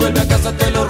vuelve a casa te lo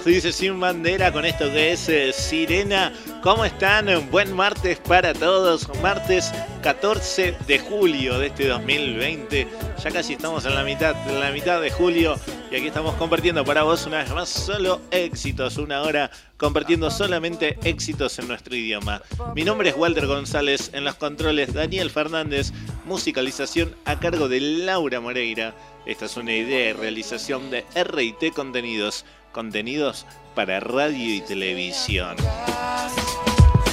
sin bandera con esto que es eh, Sirena. ¿Cómo están? Buen martes para todos. Martes 14 de julio de este 2020. Ya casi estamos en la mitad, la mitad de julio y aquí estamos compartiendo para vos una vez más solo éxitos, una hora compartiendo solamente éxitos en nuestro idioma. Mi nombre es Walter González, en los controles Daniel Fernández, musicalización a cargo de Laura Moreira. Esta es una idea y realización de RT Contenidos contenidos para radio y televisión.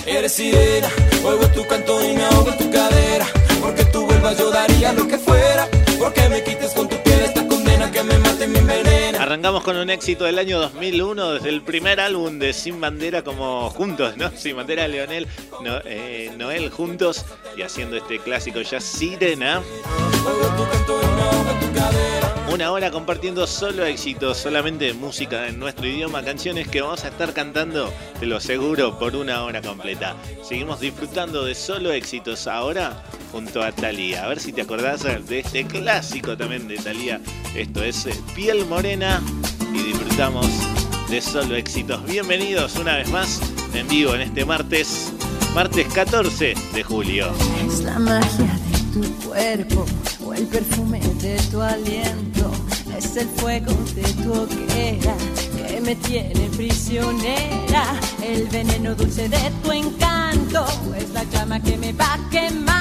Eres sirena, oigo tu canto y me ahogo en tu cadera. Porque tú vuelvas yo daría lo que fuera. Porque me quites con tu piel esta condena que me mate y me envenena. Arrancamos con un éxito del año 2001, desde el primer álbum de Sin Bandera como juntos, ¿no? Sin Bandera, Leonel, eh, Noel juntos y haciendo este clásico ya Sirena. Oigo tu canto y me ahogo en tu cadera. Una hora compartiendo solo éxitos, solamente música en nuestro idioma, canciones que vamos a estar cantando, te lo aseguro, por una hora completa. Seguimos disfrutando de solo éxitos ahora junto a Thalía. A ver si te acordás de este clásico también de Thalía. Esto es eh, Piel Morena y disfrutamos de solo éxitos. Bienvenidos una vez más en vivo en este martes, martes 14 de julio. Es la magia de tu cuerpo el perfume de tu aliento, es el fuego de tu hoguera que me tiene prisionera, el veneno dulce de tu encanto, es la llama que me va quemando,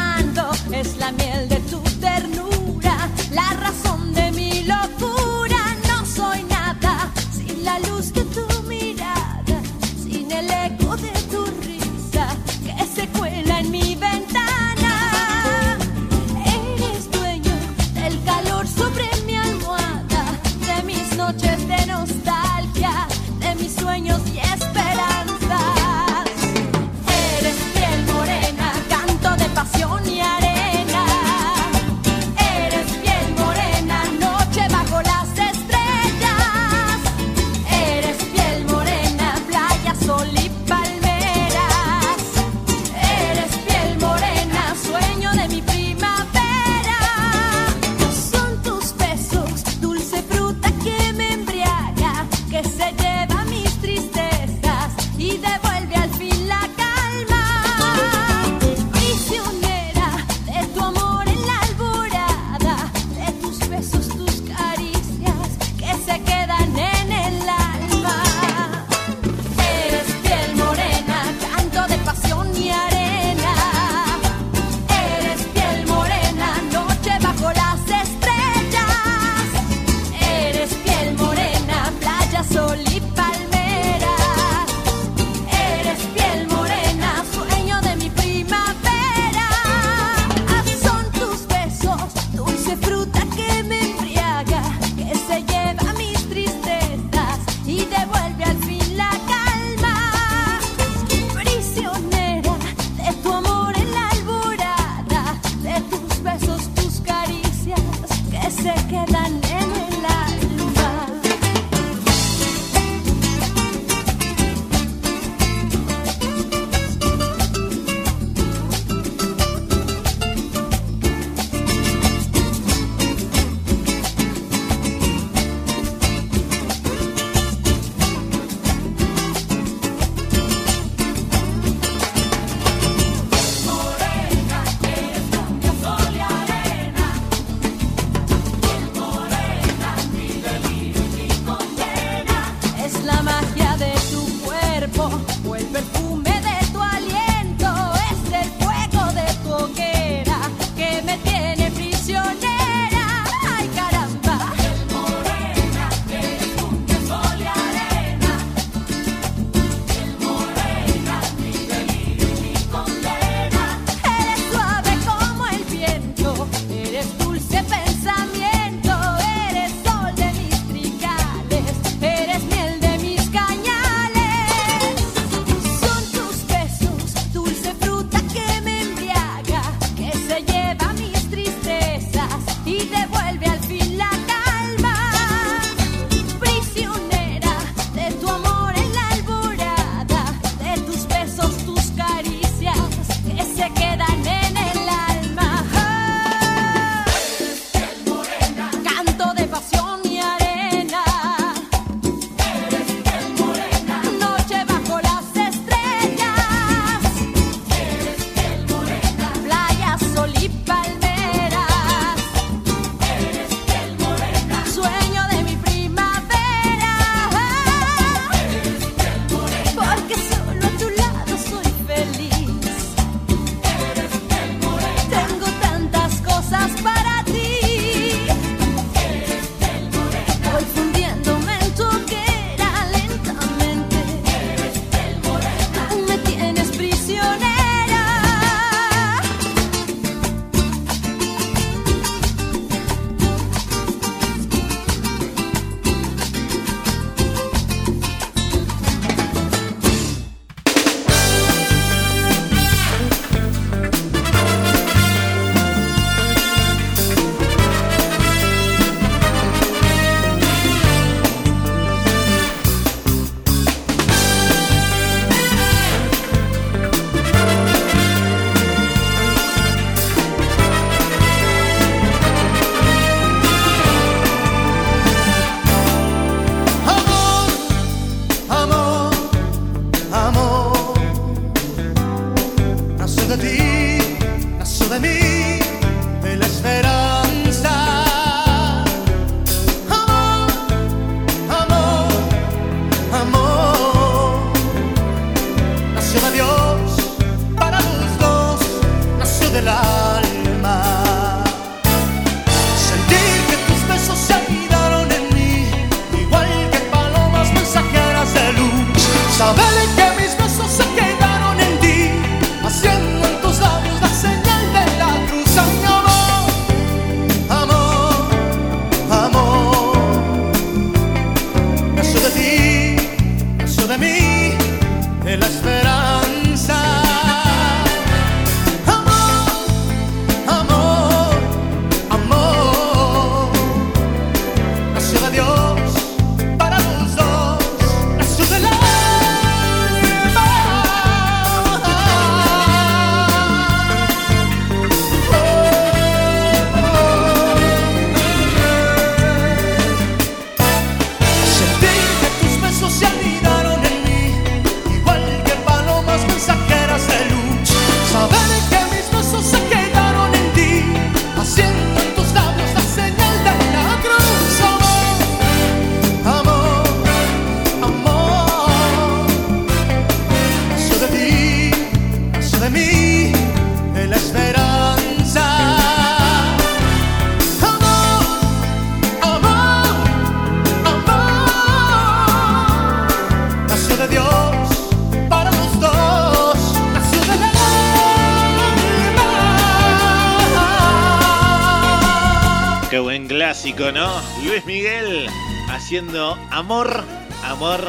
Luis Miguel haciendo amor, amor,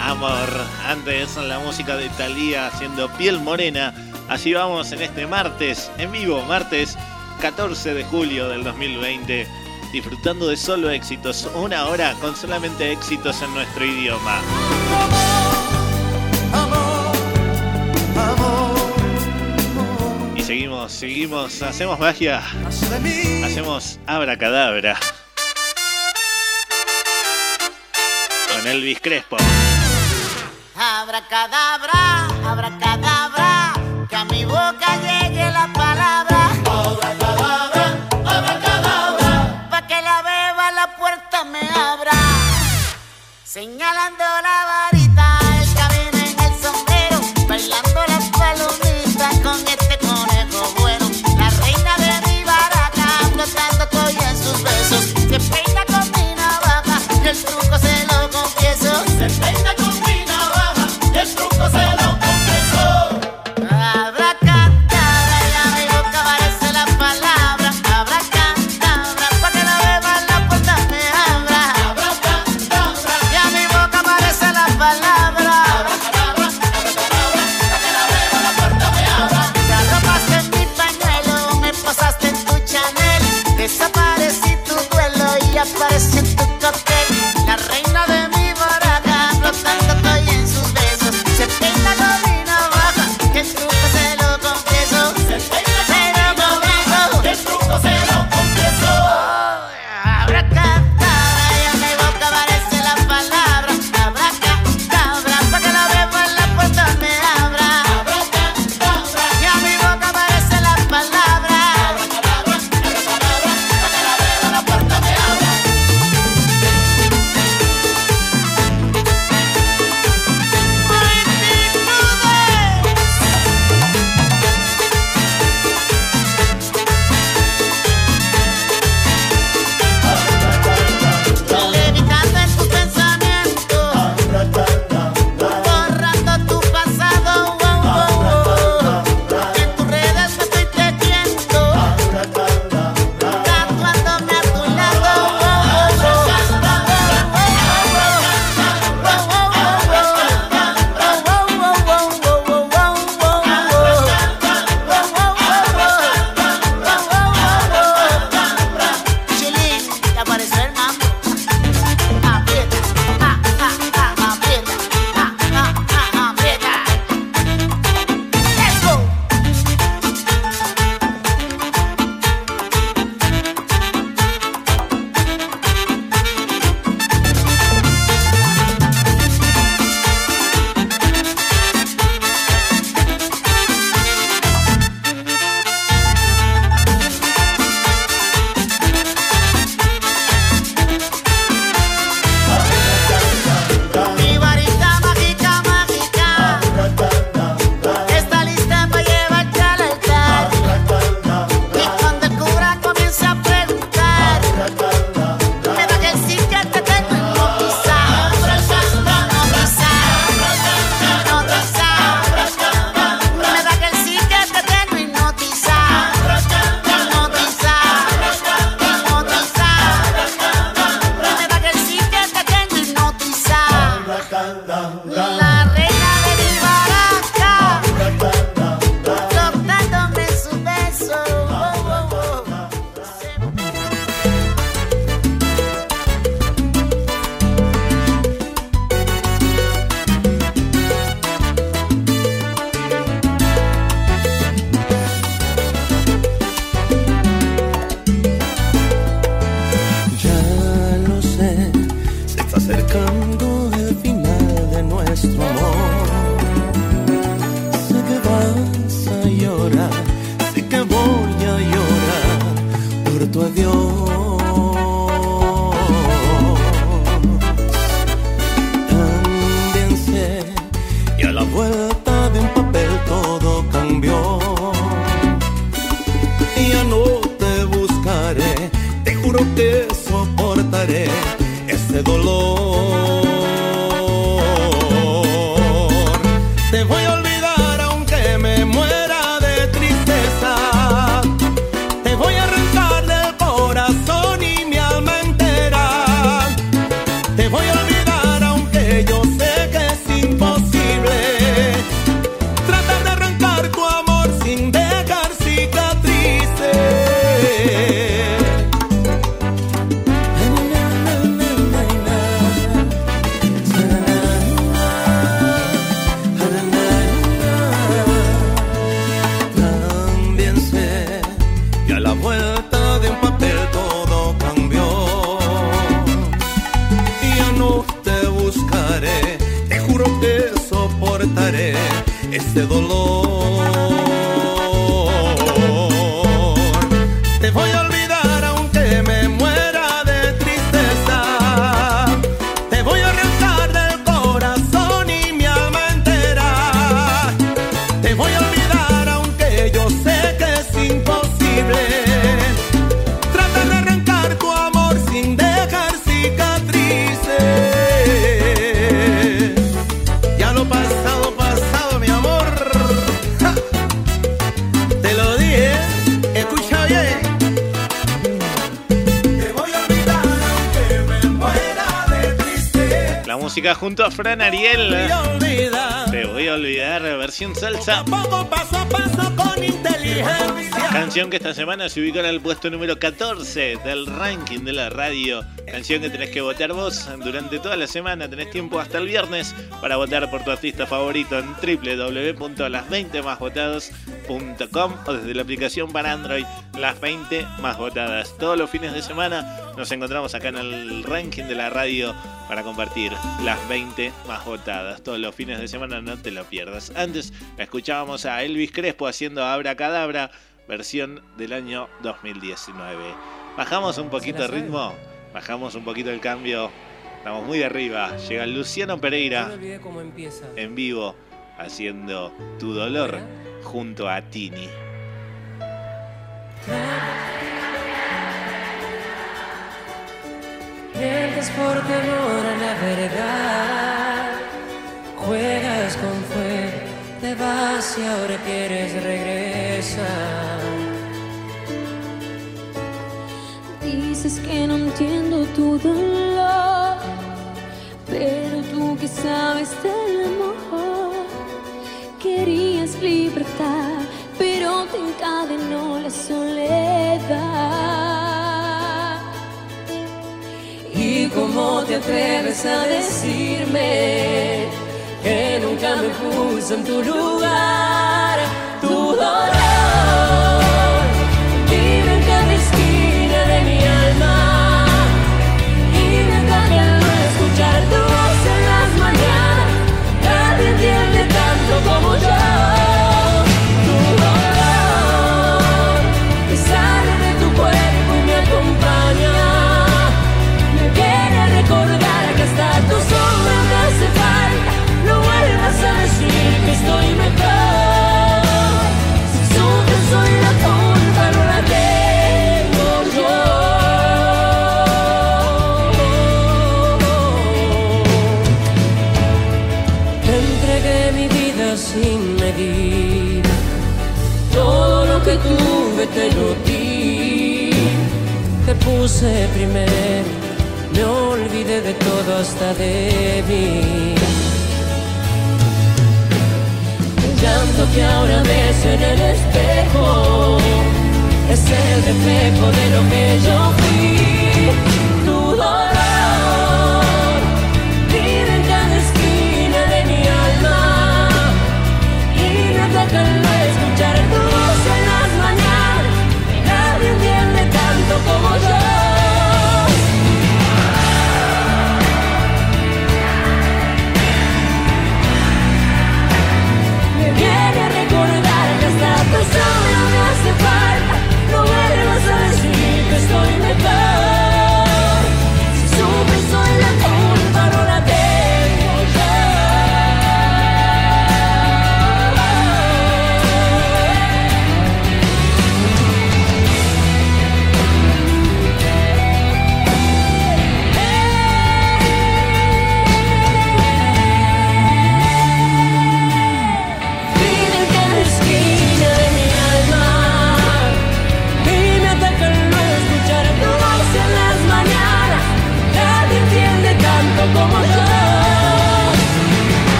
amor. Antes la música de Thalía haciendo piel morena. Así vamos en este martes, en vivo, martes 14 de julio del 2020, disfrutando de solo éxitos, una hora con solamente éxitos en nuestro idioma. Y seguimos, seguimos, hacemos magia. Hacemos abracadabra. con Elvis Crespo. Abracadabra, abracadabra, que a mi boca llegue la palabra. Abracadabra, abracadabra, pa' que la beba la puerta me abra. Señalando la ese dolor. Música junto a Fran Ariel. a olvidar. Te voy a olvidar, versión salsa. Poco paso a paso con inteligencia. Canción que esta semana se ubicó en el puesto número 14 del ranking de la radio. Canción que tenés que votar vos durante toda la semana. Tenés tiempo hasta el viernes para votar por tu artista favorito en www.las20másvotados.com o desde la aplicación para Android Las 20 Más Votadas. Todos los fines de semana nos encontramos acá en el ranking de la radio para compartir las 20 más votadas. Todos los fines de semana no te lo pierdas. Antes escuchábamos a Elvis Crespo haciendo Abra Cadabra, versión del año 2019. Bajamos un poquito el ritmo, bajamos un poquito el cambio. Estamos muy arriba. Llega Luciano Pereira en vivo haciendo Tu Dolor junto a Tini. Mientes por temor a la verdad. Juegas con fuego, te vas y ahora quieres regresar. Dices que no entiendo tu dolor, pero tú que sabes del te atreves a decirme que nunca me puse en tu lugar? Tu dolor Todo lo que tuve te lo di. Te puse primero, me olvidé de todo hasta de mí. El llanto que ahora ves en el espejo es el reflejo de lo que yo fui. może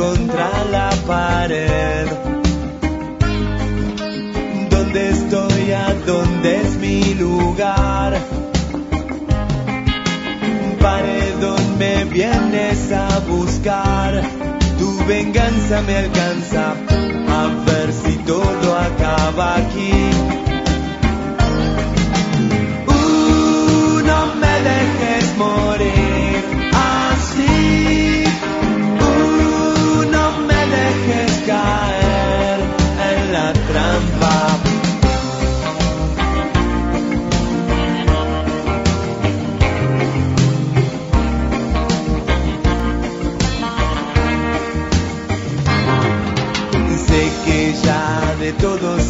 contra la pared. ¿Dónde estoy? ¿A dónde es mi lugar? Paredón me vienes a buscar. Tu venganza me alcanza. A ver si todo acaba aquí. Uh, no me dejes morir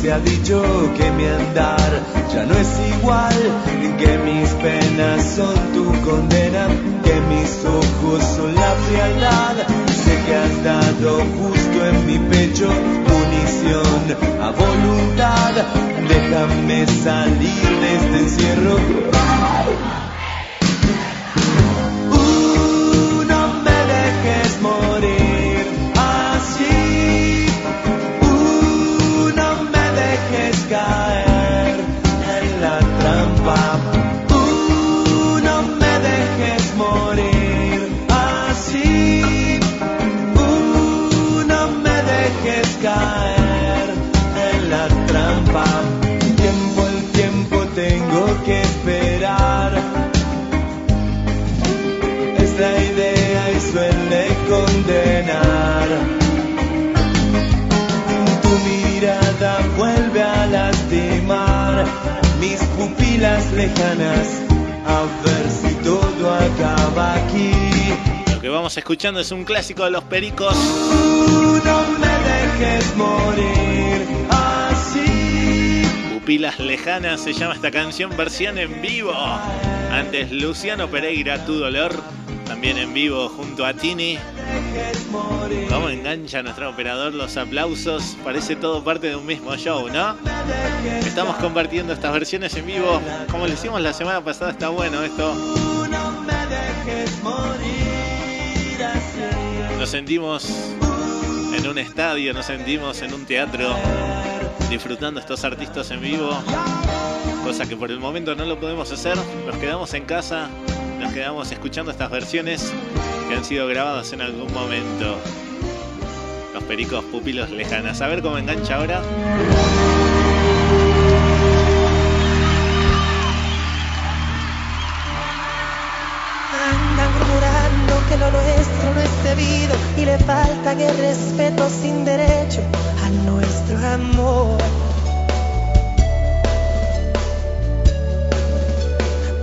se ha dicho que mi andar ya no es igual, que mis penas son tu condena, que mis ojos son la frialdad. Sé que has dado justo en mi pecho munición a voluntad. Déjame salir de este encierro. Caer en la trampa. Tiempo el tiempo tengo que esperar. Es la idea y suele condenar. Tu mirada vuelve a lastimar mis pupilas lejanas. A ver si todo acaba aquí. Lo que vamos escuchando es un clásico de los pericos. No me dejes morir así. Pupilas lejanas se llama esta canción, versión en vivo. Antes Luciano Pereira, Tu Dolor, también en vivo junto a Tini. ¿Cómo engancha nuestro operador los aplausos? Parece todo parte de un mismo show, ¿no? Estamos compartiendo estas versiones en vivo. Como le hicimos la semana pasada, está bueno esto. No me dejes morir. Nos sentimos en un estadio, nos sentimos en un teatro, disfrutando estos artistas en vivo. Cosa que por el momento no lo podemos hacer. Nos quedamos en casa, nos quedamos escuchando estas versiones que han sido grabadas en algún momento. Los pericos pupilos lejanas. A ver cómo engancha ahora. Que lo nuestro no es debido y le falta el respeto sin derecho a nuestro amor.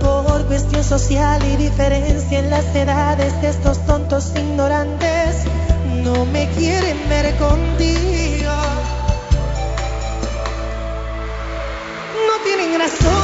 Por cuestión social y diferencia en las edades de estos tontos ignorantes, no me quieren ver contigo. No tienen razón,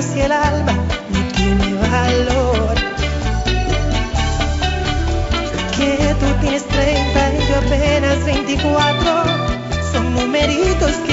cielo si el alba no tiene valor? Que tú tienes 30 y yo apenas 24, son numeritos que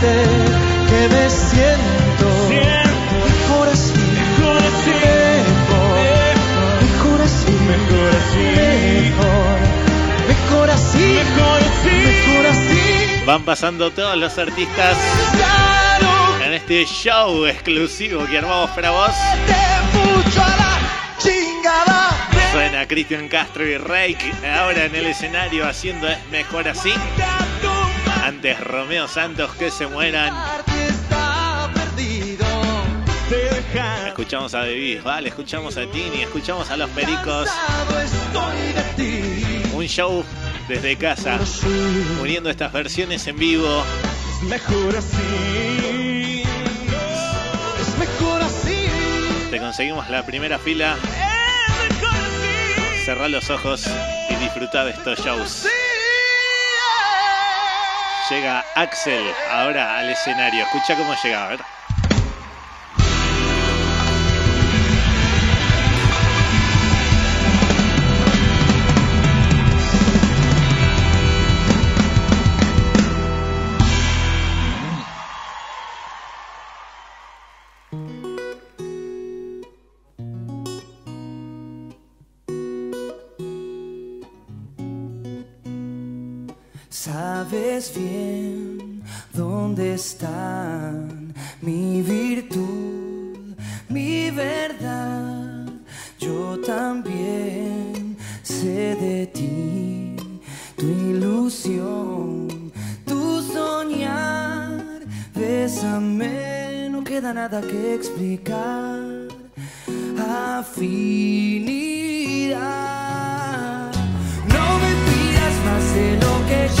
decirte que me siento mejor así, mejor así. mejor, mejor así. Mejor así. Mejor, mejor así, Mejor así. mejor así. Van pasando todos los artistas en este show exclusivo que armamos para vos. te mucho a la chingada. Suena Cristian Castro y Rake ahora en el escenario haciendo Es Mejor Así. Romeo Santos que se mueran. Escuchamos a Bebis, vale, escuchamos a Tini, escuchamos a los pericos. Un show desde casa, uniendo estas versiones en vivo. Mejor así. Te conseguimos la primera fila. Cerrá los ojos y disfruta de estos shows. Llega Axel ahora al escenario. Escucha cómo llega, a ver. Sabes bien dónde están mi virtud, mi verdad. Yo también sé de ti, tu ilusión, tu soñar. Bésame, no queda nada que explicar. Afinidad. No me pidas más de lo que yo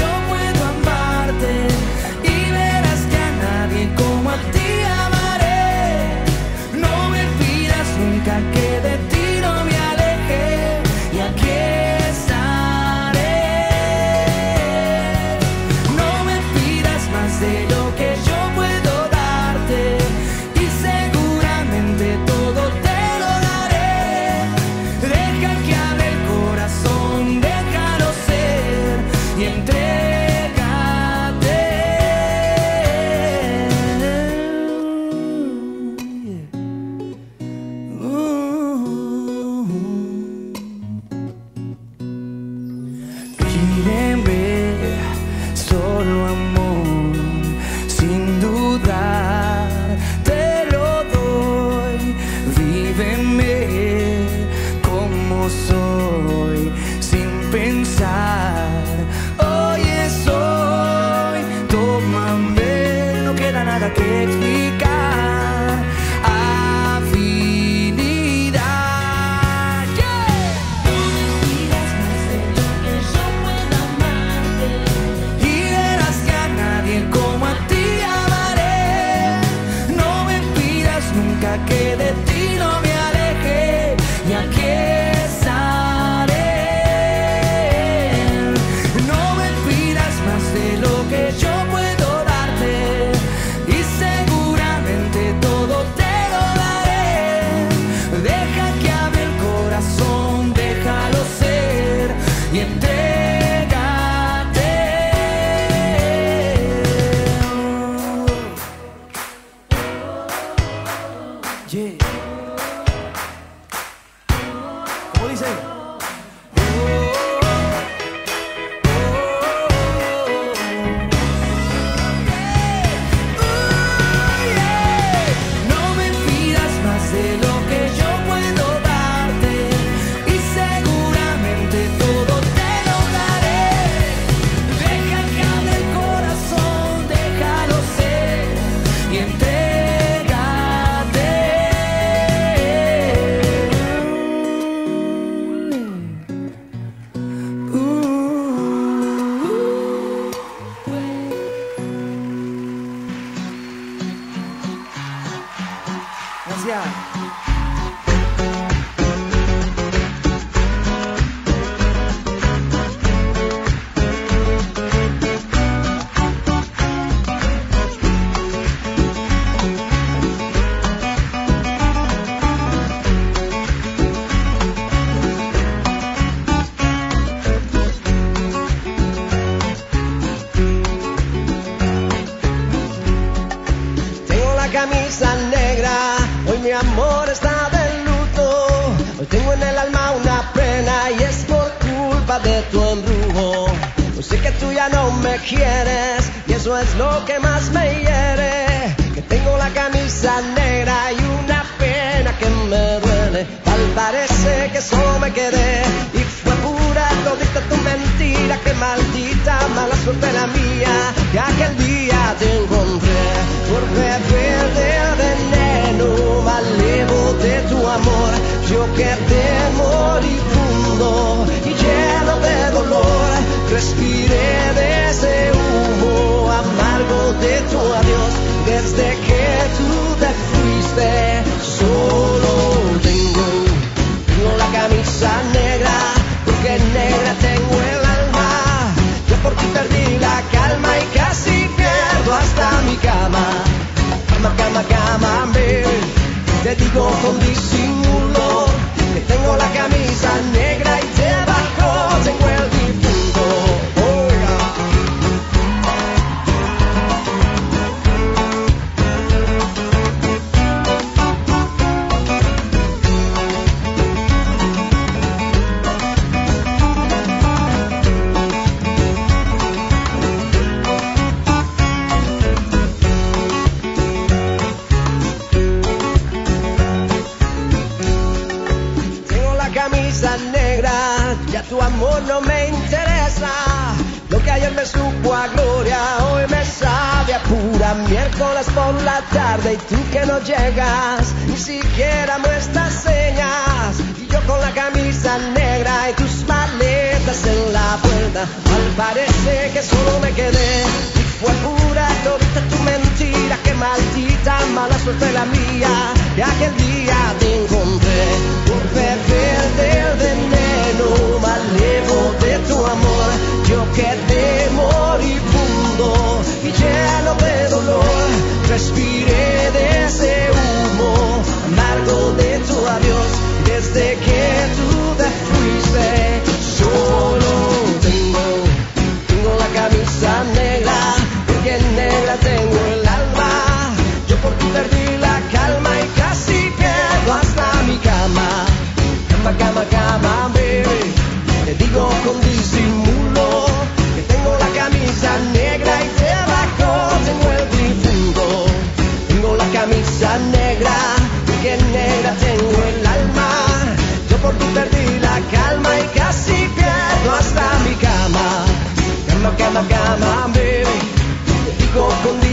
It's we got Gracias. Tu embrujo. Yo sé que tú ya no me quieres y eso es lo que más me hiere. Que tengo la camisa negra y una pena que me duele. Tal parece que solo me quedé y fue pura todita tu mentira. Que maldita mala suerte la mía que aquel día te encontré por del veneno malevo de tu amor. Yo quedé moribundo y lleno de dolor. Respiré de ese humo amargo de tu adiós. Desde que tú te fuiste, solo tengo, la camisa negra, porque negra tengo el alma. Yo por ti perdí la calma y casi pierdo hasta mi cama. Cama, cama, cama. Te digo con disimulo que tengo la camisa negra tarde y tú que no llegas, ni siquiera muestras señas. Y yo con la camisa negra y tus maletas en la puerta, al parece que solo me quedé. Y fue pura todita tu mentira, que maldita mala suerte la mía, que aquel día te encontré por beber del veneno malevo de tu amor. Yo quedé y lleno de dolor. Respiré de ese humo amargo de tu adiós. Desde que tú te fuiste, solo tengo, tengo la camisa negra, porque negra tengo Cama, cama, baby. Digo con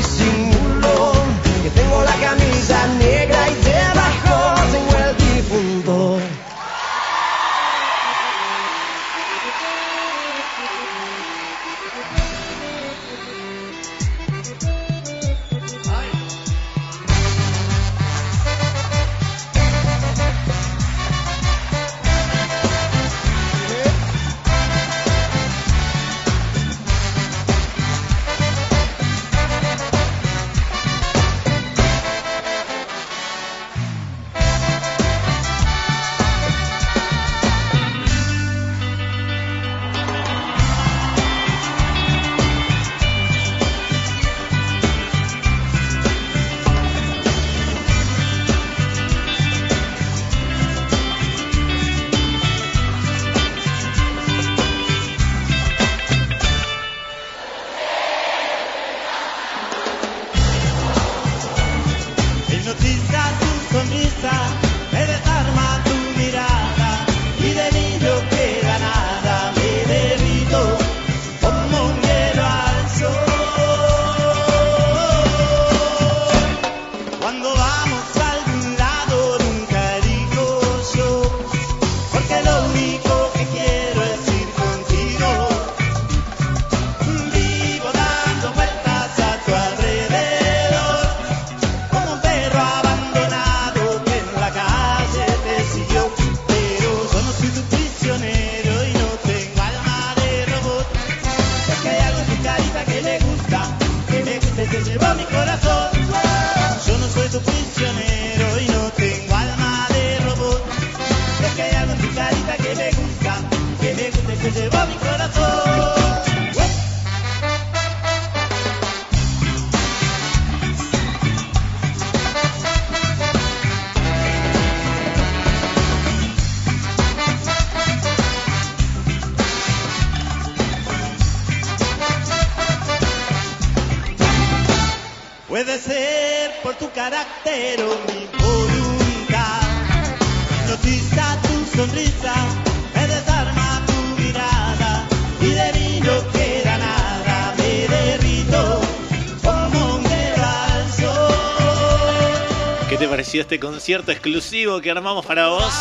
pareció este concierto exclusivo que armamos para vos?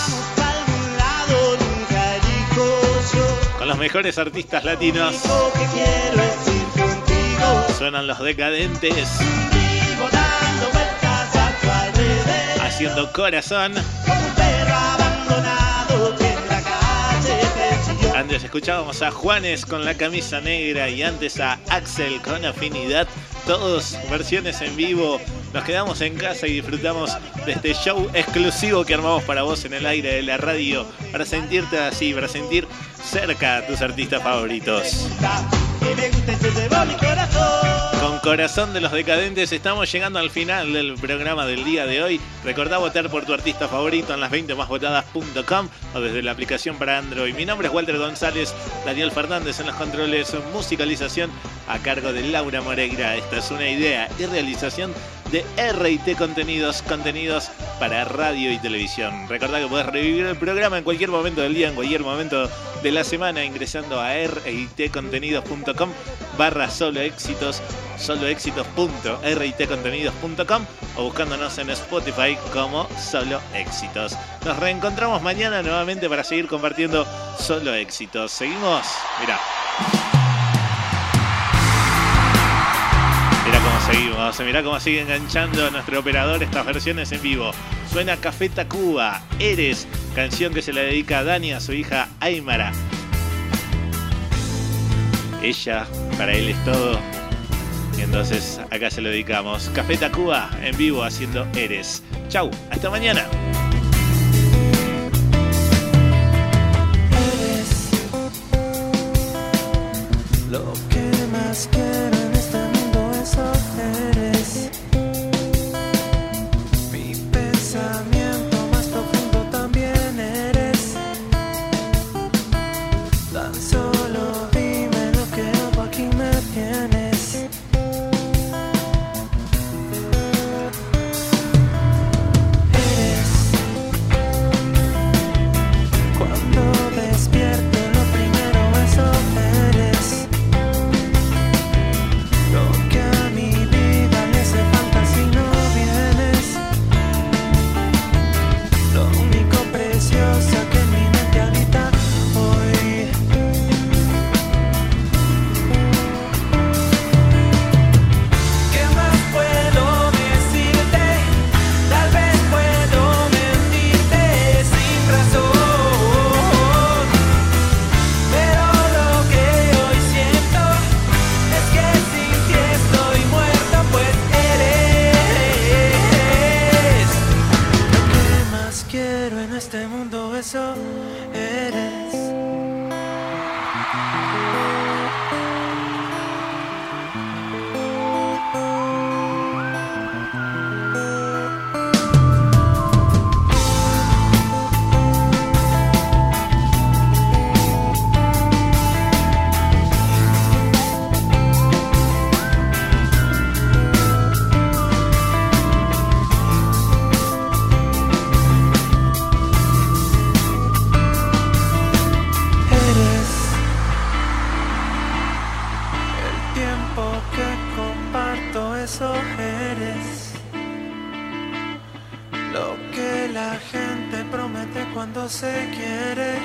Con los mejores artistas latinos. Suenan los decadentes. Haciendo corazón. Antes escuchábamos a Juanes con la camisa negra y antes a Axel con afinidad. Todos versiones en vivo. Nos quedamos en casa y disfrutamos de este show exclusivo que armamos para vos en el aire de la radio. Para sentirte así, para sentir cerca a tus artistas favoritos. Con Corazón de los Decadentes estamos llegando al final del programa del día de hoy. Recordá votar por tu artista favorito en las 20másvotadas.com o desde la aplicación para Android. Mi nombre es Walter González, Daniel Fernández en los controles, musicalización a cargo de Laura Moreira. Esta es una idea y realización de RT Contenidos, contenidos para radio y televisión. Recordá que podés revivir el programa en cualquier momento del día, en cualquier momento de la semana, ingresando a ritcontenidos.com barra solo éxitos, soloéxitos.ritcontenidos.com o buscándonos en Spotify como Solo Éxitos. Nos reencontramos mañana nuevamente para seguir compartiendo Solo Éxitos. Seguimos, mira. Seguimos, mira cómo sigue enganchando nuestro operador estas versiones en vivo. Suena Café Tacuba, Eres, canción que se la dedica a Dani a su hija Aymara. Ella, para él es todo. Y entonces acá se lo dedicamos. Café Tacuba en vivo haciendo Eres. Chau, hasta mañana. Quiero en este mundo eso eres cuando se quiere.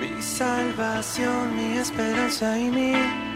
Mi salvación, mi esperanza y mi